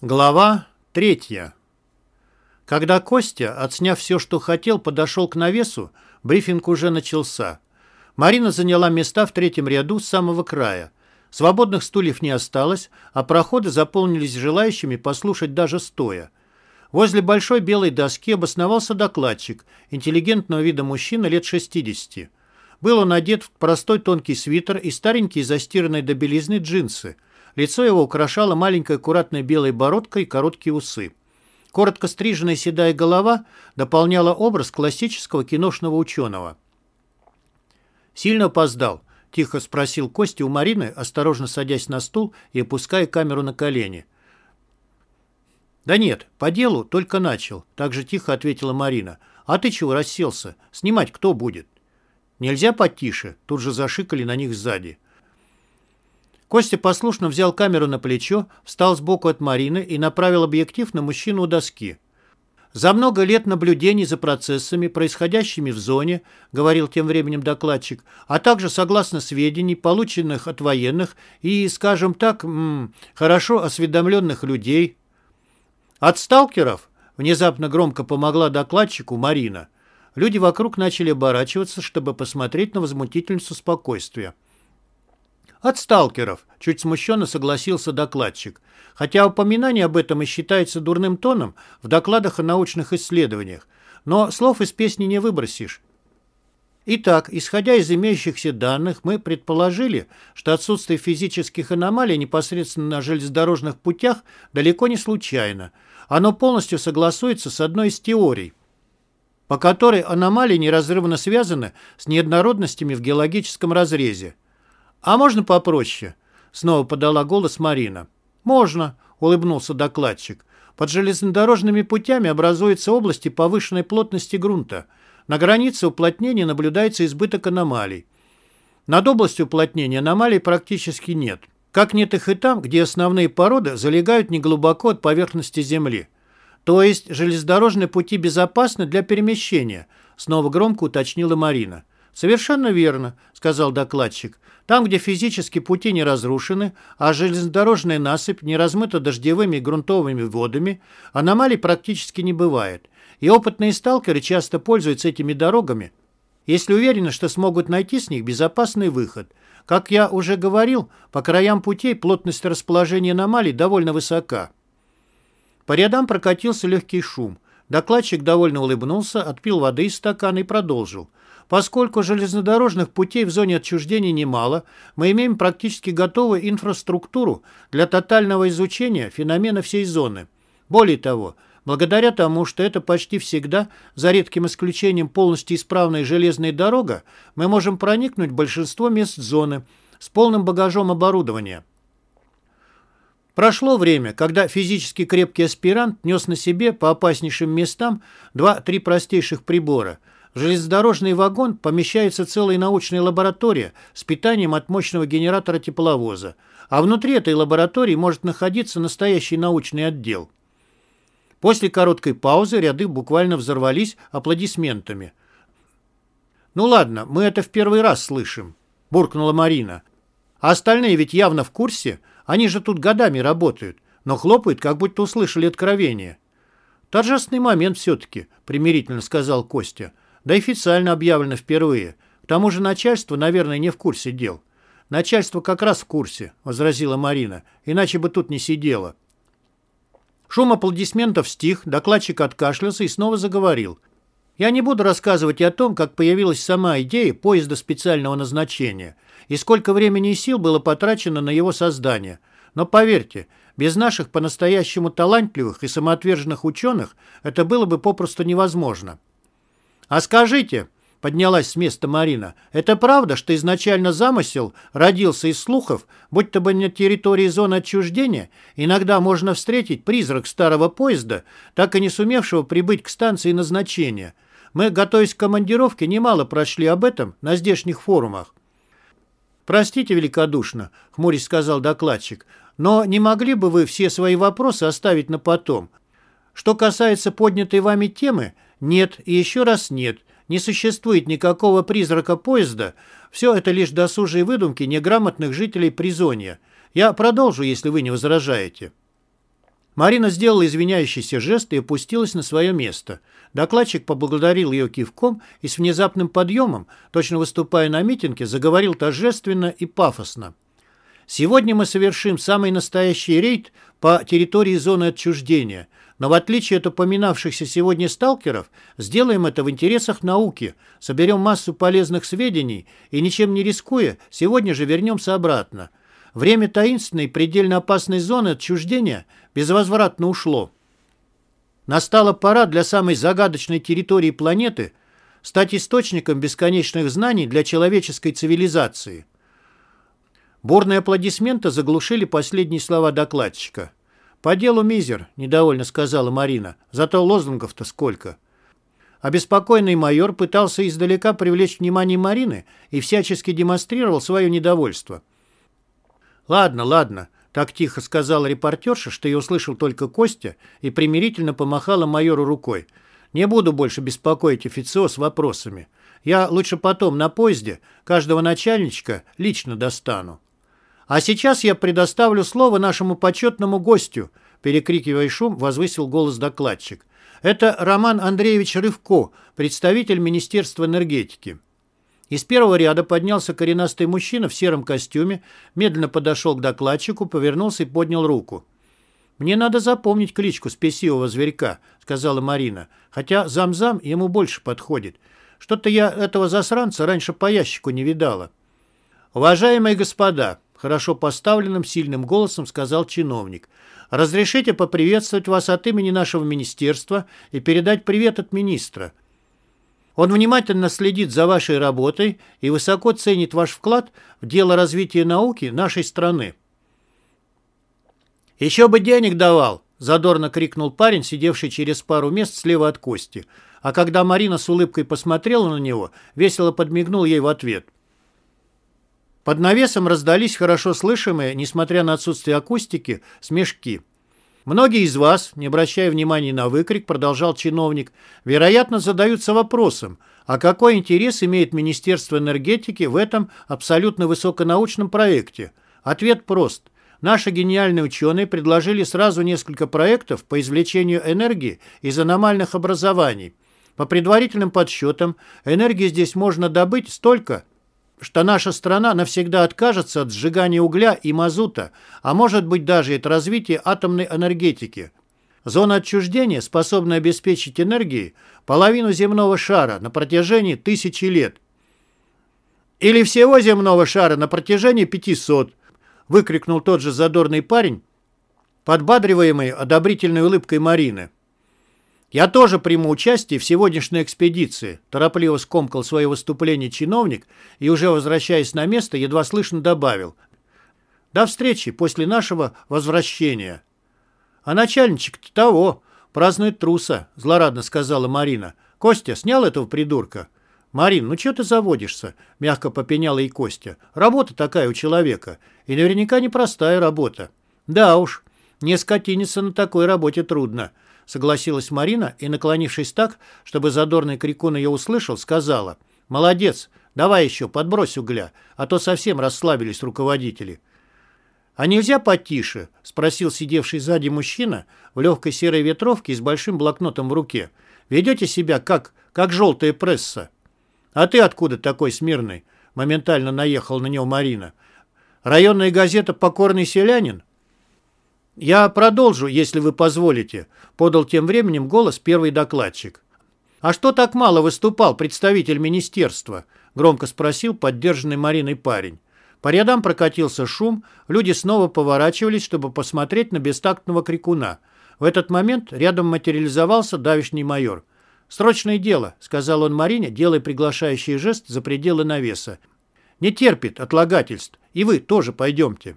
Глава третья. Когда Костя, отсняв все, что хотел, подошел к навесу, брифинг уже начался. Марина заняла места в третьем ряду с самого края. Свободных стульев не осталось, а проходы заполнились желающими послушать даже стоя. Возле большой белой доски обосновался докладчик, интеллигентного вида мужчина лет 60. Был он одет в простой тонкий свитер и старенькие застиранные до белизны джинсы – Лицо его украшала маленькая аккуратная белая бородка и короткие усы. Коротко стриженная седая голова дополняла образ классического киношного ученого. «Сильно опоздал?» – тихо спросил Костя у Марины, осторожно садясь на стул и опуская камеру на колени. «Да нет, по делу только начал», – так же тихо ответила Марина. «А ты чего расселся? Снимать кто будет?» «Нельзя потише?» – тут же зашикали на них сзади. Костя послушно взял камеру на плечо, встал сбоку от Марины и направил объектив на мужчину у доски. «За много лет наблюдений за процессами, происходящими в зоне, — говорил тем временем докладчик, — а также согласно сведений, полученных от военных и, скажем так, м -м, хорошо осведомленных людей. От сталкеров, — внезапно громко помогла докладчику Марина, — люди вокруг начали оборачиваться, чтобы посмотреть на возмутительницу спокойствия. От сталкеров, чуть смущенно согласился докладчик. Хотя упоминание об этом и считается дурным тоном в докладах о научных исследованиях. Но слов из песни не выбросишь. Итак, исходя из имеющихся данных, мы предположили, что отсутствие физических аномалий непосредственно на железнодорожных путях далеко не случайно. Оно полностью согласуется с одной из теорий, по которой аномалии неразрывно связаны с неоднородностями в геологическом разрезе. «А можно попроще?» — снова подала голос Марина. «Можно», — улыбнулся докладчик. «Под железнодорожными путями образуются области повышенной плотности грунта. На границе уплотнения наблюдается избыток аномалий. Над областью уплотнения аномалий практически нет. Как нет их и там, где основные породы залегают неглубоко от поверхности Земли. То есть железнодорожные пути безопасны для перемещения», — снова громко уточнила Марина. «Совершенно верно», — сказал докладчик. «Там, где физически пути не разрушены, а железнодорожная насыпь не размыта дождевыми и грунтовыми водами, аномалий практически не бывает. И опытные сталкеры часто пользуются этими дорогами, если уверены, что смогут найти с них безопасный выход. Как я уже говорил, по краям путей плотность расположения аномалий довольно высока». По рядам прокатился легкий шум. Докладчик довольно улыбнулся, отпил воды из стакана и продолжил. Поскольку железнодорожных путей в зоне отчуждения немало, мы имеем практически готовую инфраструктуру для тотального изучения феномена всей зоны. Более того, благодаря тому, что это почти всегда, за редким исключением полностью исправная железная дорога, мы можем проникнуть в большинство мест зоны с полным багажом оборудования. Прошло время, когда физически крепкий аспирант нес на себе по опаснейшим местам два-три простейших прибора – железнодорожный вагон помещается целая научная лаборатория с питанием от мощного генератора тепловоза, а внутри этой лаборатории может находиться настоящий научный отдел. После короткой паузы ряды буквально взорвались аплодисментами. «Ну ладно, мы это в первый раз слышим», – буркнула Марина. «А остальные ведь явно в курсе, они же тут годами работают, но хлопают, как будто услышали откровение». «Торжественный момент все-таки», – примирительно сказал Костя. Да официально объявлено впервые. К тому же начальство, наверное, не в курсе дел. Начальство как раз в курсе, возразила Марина, иначе бы тут не сидело. Шум аплодисментов стих, докладчик откашлялся и снова заговорил. Я не буду рассказывать о том, как появилась сама идея поезда специального назначения и сколько времени и сил было потрачено на его создание. Но поверьте, без наших по-настоящему талантливых и самоотверженных ученых это было бы попросту невозможно. «А скажите», — поднялась с места Марина, «это правда, что изначально замысел родился из слухов, будто бы на территории зоны отчуждения иногда можно встретить призрак старого поезда, так и не сумевшего прибыть к станции назначения? Мы, готовясь к командировке, немало прошли об этом на здешних форумах». «Простите великодушно», — хмурясь сказал докладчик, «но не могли бы вы все свои вопросы оставить на потом? Что касается поднятой вами темы, нет и еще раз нет. Не существует никакого призрака поезда. Все это лишь досужие выдумки неграмотных жителей Призонья. Я продолжу, если вы не возражаете. Марина сделала извиняющийся жест и опустилась на свое место. Докладчик поблагодарил ее кивком и с внезапным подъемом, точно выступая на митинге, заговорил торжественно и пафосно. «Сегодня мы совершим самый настоящий рейд по территории зоны отчуждения, но в отличие от упоминавшихся сегодня сталкеров, сделаем это в интересах науки, соберем массу полезных сведений и, ничем не рискуя, сегодня же вернемся обратно. Время таинственной, предельно опасной зоны отчуждения безвозвратно ушло. Настала пора для самой загадочной территории планеты стать источником бесконечных знаний для человеческой цивилизации. Бурные аплодисменты заглушили последние слова докладчика. «По делу мизер», — недовольно сказала Марина. «Зато лозунгов-то сколько». Обеспокоенный майор пытался издалека привлечь внимание Марины и всячески демонстрировал свое недовольство. «Ладно, ладно», — так тихо сказала репортерша, что я услышал только Костя, и примирительно помахала майору рукой. «Не буду больше беспокоить официоз вопросами. Я лучше потом на поезде каждого начальничка лично достану». «А сейчас я предоставлю слово нашему почетному гостю», перекрикивая шум, возвысил голос докладчик. «Это Роман Андреевич Рывко, представитель Министерства энергетики». Из первого ряда поднялся коренастый мужчина в сером костюме, медленно подошел к докладчику, повернулся и поднял руку. «Мне надо запомнить кличку спесивого зверька», — сказала Марина, «хотя зам-зам ему больше подходит. Что-то я этого засранца раньше по ящику не видала». «Уважаемые господа», — хорошо поставленным сильным голосом сказал чиновник, «разрешите поприветствовать вас от имени нашего министерства и передать привет от министра». Он внимательно следит за вашей работой и высоко ценит ваш вклад в дело развития науки нашей страны. «Еще бы денег давал!» – задорно крикнул парень, сидевший через пару мест слева от Кости. А когда Марина с улыбкой посмотрела на него, весело подмигнул ей в ответ. Под навесом раздались хорошо слышимые, несмотря на отсутствие акустики, смешки – Многие из вас, не обращая внимания на выкрик, продолжал чиновник, вероятно, задаются вопросом, а какой интерес имеет Министерство энергетики в этом абсолютно высоконаучном проекте? Ответ прост. Наши гениальные ученые предложили сразу несколько проектов по извлечению энергии из аномальных образований. По предварительным подсчетам, энергии здесь можно добыть столько, что наша страна навсегда откажется от сжигания угля и мазута, а может быть даже от развития атомной энергетики. Зона отчуждения способна обеспечить энергией половину земного шара на протяжении тысячи лет. Или всего земного шара на протяжении 500, выкрикнул тот же задорный парень, подбадриваемый одобрительной улыбкой Марины. «Я тоже приму участие в сегодняшней экспедиции», торопливо скомкал свое выступление чиновник и, уже возвращаясь на место, едва слышно добавил. «До встречи после нашего возвращения». «А начальничек-то того, празднует труса», злорадно сказала Марина. «Костя, снял этого придурка?» «Марин, ну что ты заводишься?» – мягко попеняла и Костя. «Работа такая у человека. И наверняка непростая работа». «Да уж, не скотиниться на такой работе трудно согласилась Марина и, наклонившись так, чтобы задорный крикун ее услышал, сказала «Молодец, давай еще, подбрось угля, а то совсем расслабились руководители». «А нельзя потише?» – спросил сидевший сзади мужчина в легкой серой ветровке и с большим блокнотом в руке. «Ведете себя как, как желтая пресса?» «А ты откуда такой смирный?» – моментально наехал на него Марина. «Районная газета «Покорный селянин»?» «Я продолжу, если вы позволите», — подал тем временем голос первый докладчик. «А что так мало выступал представитель министерства?» — громко спросил поддержанный Мариной парень. По рядам прокатился шум, люди снова поворачивались, чтобы посмотреть на бестактного крикуна. В этот момент рядом материализовался давишний майор. «Срочное дело», — сказал он Марине, делая приглашающий жест за пределы навеса. «Не терпит отлагательств, и вы тоже пойдемте».